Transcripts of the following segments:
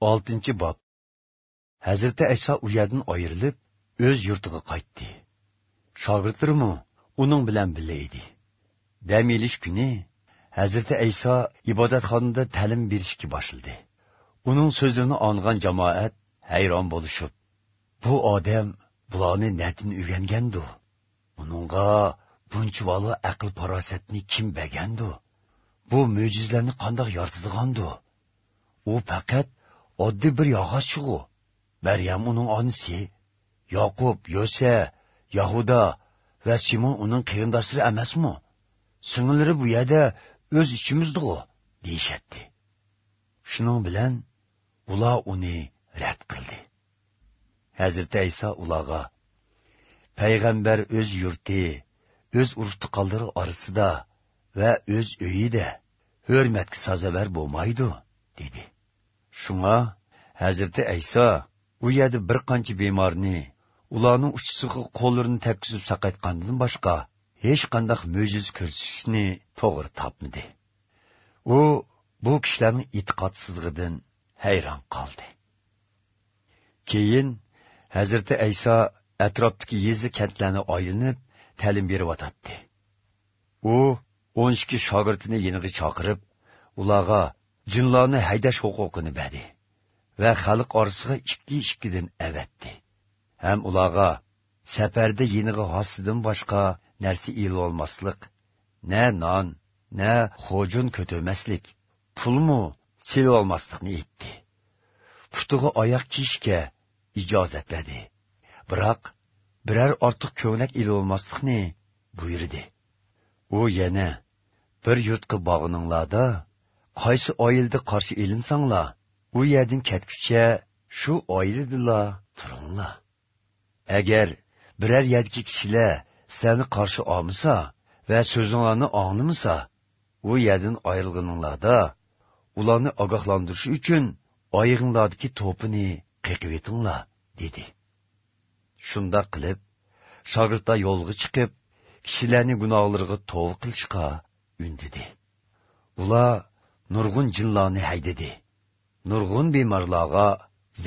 oltinchi bob. Hazrati ayso u yerdan ayrilib o'z yurtiga qaytdi. Shogirdlarimi uning bilan birga edi. Dam elish kuni hazrati ayso ibodatxonada ta'lim berishga boshladi. Uning so'zini ongan jamoat hayron bo'lishib bu odam bularni natin o'rgangandu. Uningga bunchvalo aql farosatni kim bergandu? Bu mo'jizlarni qandoq yoritadigandu? U faqat oddiy bir yog'ochchig'u maryam uning onasi yoqub yosa yahuda va simon uning qarindoshlari emasmi? Singillari bu yerda o'z ichimizdiu deyishatdi shuning bilan ular uni rad qildi. Hazrati iso ularga payg'ambar o'z yurti o'z urf tuqqanlari orasida va o'z uyida hurmatga sazovar bo'lmaydi dedi. Шуңа hazrati Әйса у yerda bir qancha bemorni ularning uchisiga qo'llarini tepkizib saqaytgandan boshqa hech qanday mo'jiz ko'rsatishni to'g'ri topmadi u bu kishilarning e'tiqodsizligidan hayron qoldi keyin hazrati ayso atrofdagi yezi kentlarni aylanib ta'lim beryotadi u o'n ikki shogirdini yeniga chaqirib ularga jinlarni haydash huquqini berdi va xalq orasiga ikki ikkidan avatdi. Ham ularga safarda yeniga hosidan boshqa narsa olmaslik na non na xo'jun ko'tarmaslik pulmu sil olmaslikni aytdi. Putiga oyoq kiyishga ijozatladi. Biroq biror ortiq ko'ylak olmaslikni buyurdi. U yana bir yurtqa bog'ininglarda qaysi oilda qarshi ilinsanglar u yerdan ketguncha shu oiladila turinglar agar biror yerdagi kishilar seni qarshi olmasa va so'zinglarni anglamasa u yerdan ayrilganinglarda ularni ogohlantirish uchun oyig'inglardagi to'pini qiqib etinglar dedi. Shundoq qilib shogirdlar yo'lga chiqib kishilarni gunohlariga tov qilishga undidi. Ular nurg'un jinlarni haydadi nurg'un bemorlarga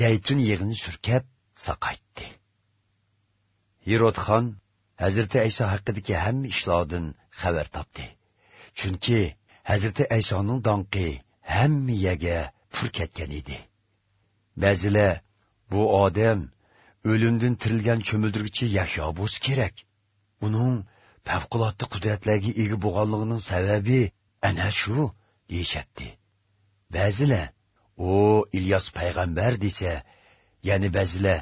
zaytun yig'ini surkab saqaytdi Hirotxon Hazreti Ayso haqidagi hamma ishlardan xabar topdi. Chunki Hazreti Aysoning donqi hamma yerga pur ketgan edi. Ba'zilar bu odam o'limdan tirilgan cho'mildirgichi Yahyo bo'lsa kerak. Uning favqulodda qudratlarga ega bo'lganligining sababi ana shu deyishatdi. Ba'zilar u Ilyos payg'ambar desa, ya'ni ba'zilar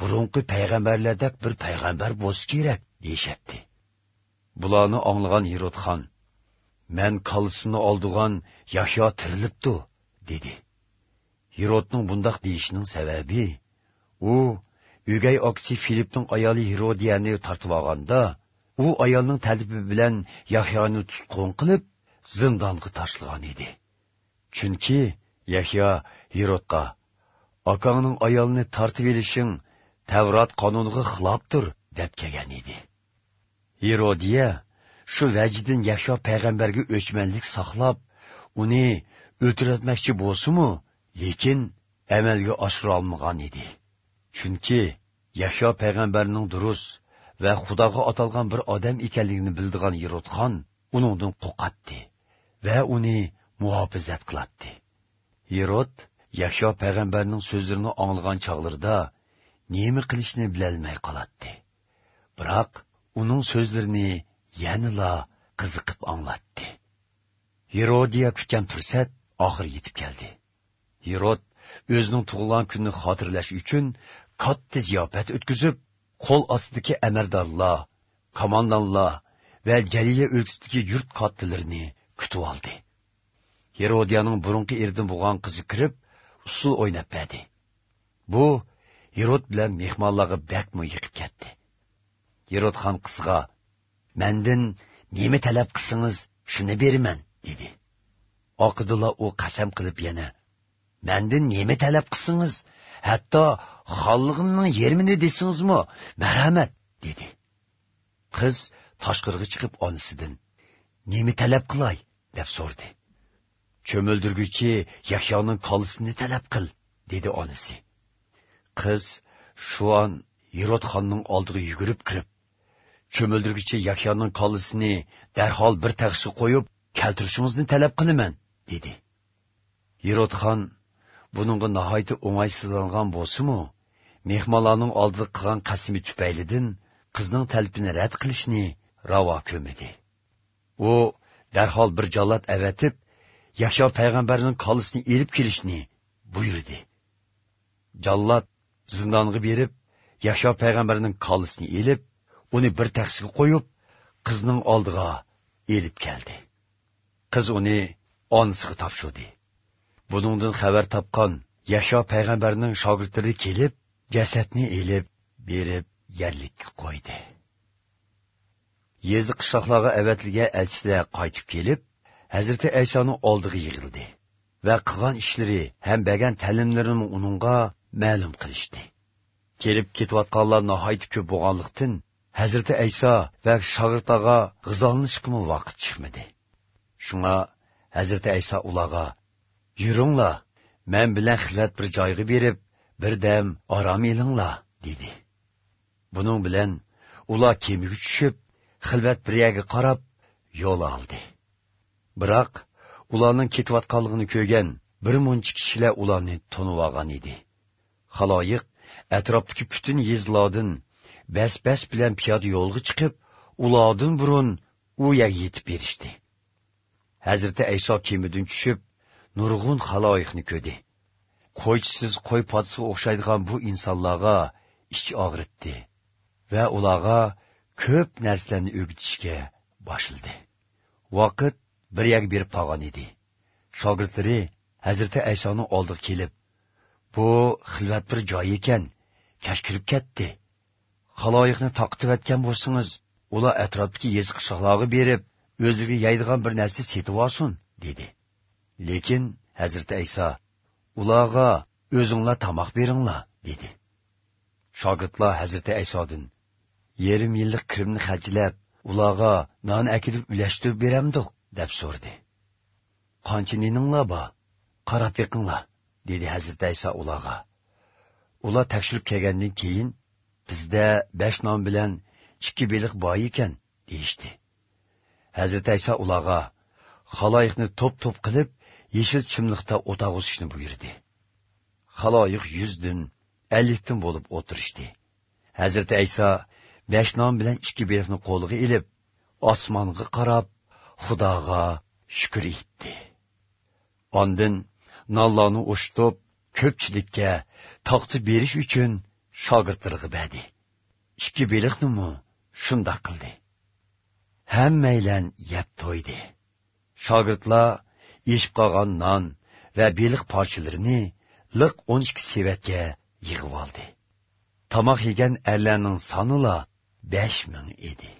burunqi payg'ambarlardek bir payg'ambar bo'lsa kerak deyishatdi bularni anglagan hirotxon man qolisini oldigan yahyo tirilibdi dedi hirotning bundoq deyishining sababi u o'gay oksi filipning ayoli hirodiyani tortib olganda u ayolning talibi bilan yahyoni tutqun qilib zindonga tashlagan edi chunki yahyo hirotga akangning ayolini tortib olishing tavrot qonuniga xilofdir deb kelgan edi. Herodiya shu vajdan Yahyo payg'ambarga o'chmanlik saqlab, uni o'tiratmoqchi bo'lsa-mu, lekin amalga oshira olmagan edi. Chunki Yahyo payg'ambarning durust va Xudoga atalgan bir odam ekanligini bildigan yerotxon uningdan qo'qatdi va uni muhofizat qiladi. Herod Yahyo payg'ambarning so'zlarini anglagan chog'larida nima qilishni bilolmay qoladi. Biroq uning so'zlarini yanila qiziqib anglatdi herodiya kutgan fursat oxir yetib keldi. Herod o'zining tug'ilgan kunini xotirlash uchun katta ziyofat o'tkazib qo'l ostidagi amaldorlar komandonlar va jalila o'lkasidagi yurt kattalarini kutib oldi herodiyaning burunqi erdan bo'lgan qizi kirib usul o'ynab berdi bu Herod bilan mehmonlarga bakmi yiqib ketdi. Herod xon qizga, "Mendan nima talab qilsangiz, shuni beraman" dedi. Oqidilla u qasam qilib yana, "Mendan nima talab qilsangiz, hatto xonlig'imning yermini desingizmi, marhamat" dedi. Qiz tashqirga chiqib onasidan, "Nima talab qilay?" Deb so'rdi. "Cho'mildirguchi Yahyoning qolisini talab qil" dedi onasi. Qiz shu on yerotxonning oldiga yugurib kirib cho'mildirguchi yahyoning qolisini darhol bir tag'ishga qo'yib keltirishingizni talab qilaman dedi. Yerotxon buningga nihoyatda o'ng'aysizlangan bo'lsimu mehmonlarning oldida qilgan qasmi tufaylidan qizning talpini rad qilishni ravo ko'midi u darhol bir jallod avatib yahyo payg'ambarning kollisini elib kelishni buyurdi. Jallod zindonga berib yahyo payg'ambarning kollisini elib uni bir taxsiga qo'yib qizning oldiga elib keldi. Qiz uni onasiga topshirdi. Buningdan xabar topgan yahyo payg'ambarning shogirdlari kelib jasadni elib berib yerlikka qo'ydi. Yezi qishloqlarga avatilgan elchilar qaytib kelib hazrati aysoning oldiga yig'ildi va qilgan ishlari ham bergan ta'limlarini uningga ma'lum qilishdi kelib ketayotganlar nihoyat ko'p bo'lganlikdan hazrati ayso va shogirdlarga g'izolanishga vaqt chiqmadi shunga hazrati ayso ularga yuringlar men bilan xilvat bir joyga berib birdam orom elinglar dedi buning bilan ular kemiga tushib xilvat bir yerga qarab yo'l oldi. Biroq ularning ketayotganligini ko'rgan bir muncha kishilar ularni tonib olgan edi. Haloyiq atrofdagi butun yezlodin bas bas bilan piyoda yo'lga chiqib ulardan burun u yerga yetib berishdi. Hazrati ayso kemidan tushib nurg'un haloyiqni ko'rdi. Qo'ychisiz qo'y podsiga o'xshaydigan bu insonlarga ichi og'ritdi va ularga ko'p narsalarni o'rgatishga boshildi. Vaqt bir yak berib qolgan edi. Shogirdlari hazrati aysoni oldiga kelib bu xilvat bir joy ekan kash kirib ketdi. Haloyiqni taqtivatgan bo'lsangiz ular atrofdagi yezi qishloqlarga berib o'ziga yaydigan bir narsa setib olsin dedi. Lekin hazrati ayso ularga o'zinglar tomoq beringlar dedi. Shogirdlar hazrati aysodin yarim yillik kirimni hajlab ularga non akilib ulashtirib beramdiq deb so'rdi qancha neninglar bor? Qarab yiqinglar dedi hazrati iso ularga. Ular tekshirib kelgandan keyin bizda besh non bilan ikki beliq bor ekan deyishdi. Hazrati iso ularga haloyiqni to'p to'p qilib yeshil chimliqda o'toq o'sishni buyurdi. Haloyiq yuzdin ellikdin bo'lib o'tirishdi. Hazrati iso besh non bilan ikki beliqni qo'liga ilib osmonga qarab xudoga shukur etdi ondin nollarni o'shitib ko'pchilikka toqchi berish uchun shogirdlarga berdi ikki beliqnimi shundoq qildi. Hammaylan yeb to'ydi. Shogirdlar eshib qolgan non va beliq parchalarini liq o'n ikki sevatga yig'ib oldi. Tomoq yegan erlarning sonila besh ming edi.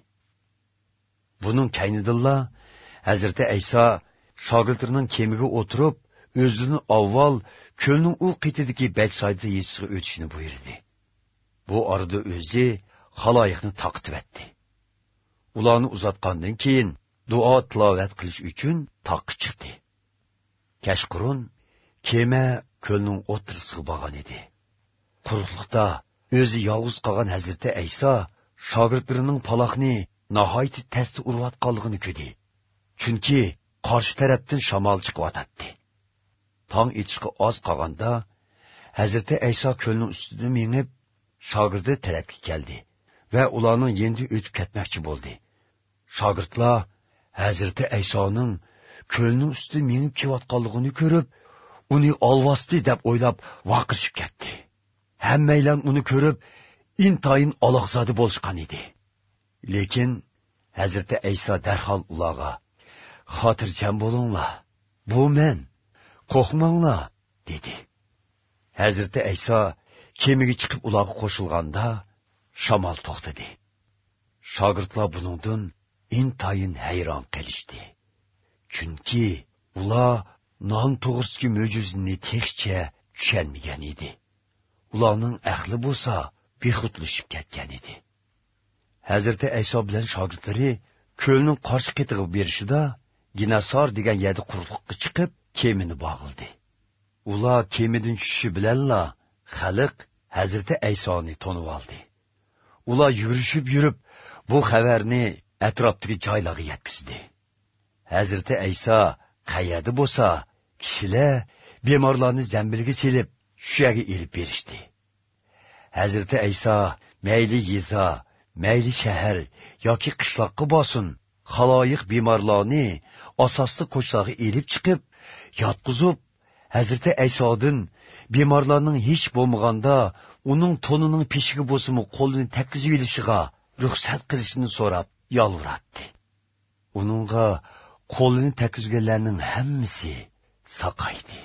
Buning kaynidilla hazrati ayso shogirdlarining kemiga o'tirib o'zini avval ko'lning u qetidagi baksayda yesiga o'tishni buyurdi. Bu orada o'zi haloyiqni taqtibatdi ularni uzatgandan keyin duo tilovat qilish uchun toqqa chiqdi. Kashqurun kema ko'lning o'tirisiga borgan edi. Quruqlikda o'zi yolg'iz qolgan hazrati ayso shogirdlarining paloqni nihoyatda tasdi urayotganligini ko'rdi. Chunki qarshi tarafdan shamol chiqyotadi tong etishga oz qolganda hazrati ayso ko'lning ustida mengib shogirdi tarafga keldi va ularning endi o'tib ketmoqchi bo'ldi. Shogirdlar hazrati aysoning ko'lning ustida mengib kelayotganligini ko'rib uni olvosdi deb o'ylab vaqirishib ketdi. Hammanglar uni ko'rib intayın alaqzadı bolışqan idi. Lekin Hazreti Eysa dərhal ulağa: "Xatircəm bolunlar. Bu mən. Qorxmanglar." dedi. Hazreti Eysa kemigi chiqib ularga qo'shilganda shamol to'xtadi shogirdlar buningdan intayin hayron qilishdi chunki ular non to'g'risidagi mo'jizni texcha tushunmagan edi ularning ahli bo'lsa bexudlashib ketgan edi. Hazrati ayso bilan shogirdlari ko'lning qarshi ketig'ib berishida ginasor degan yadi quruqlikqa chiqib kemini bog'ildi. Ular kemidan tushishi bilanla xalq hazrati aysoni tonib oldi. Ular yurishib yurib bu xabarni atrofdagi joylarga yetkazdi. Hazrati ayso qayerda bo'lsa kishilar bemorlarni zambilga selib shu yerga berishdi. Hazrati ayso mayli yeza mayli shahar yoki qishloqqa bo'lsin xaloyiq bemorlarni asosli ko'chlarga ilib chiqib yotqizib hazrati aysodin bemorlarning hech bo'lmaganda uning to'nining peshiga bo'lsimi qo'lini takkizib ilishiga ruxsat qilishini so'rab yolvuratdi uningga qo'lini takkizganlarning hammasi saqaydi.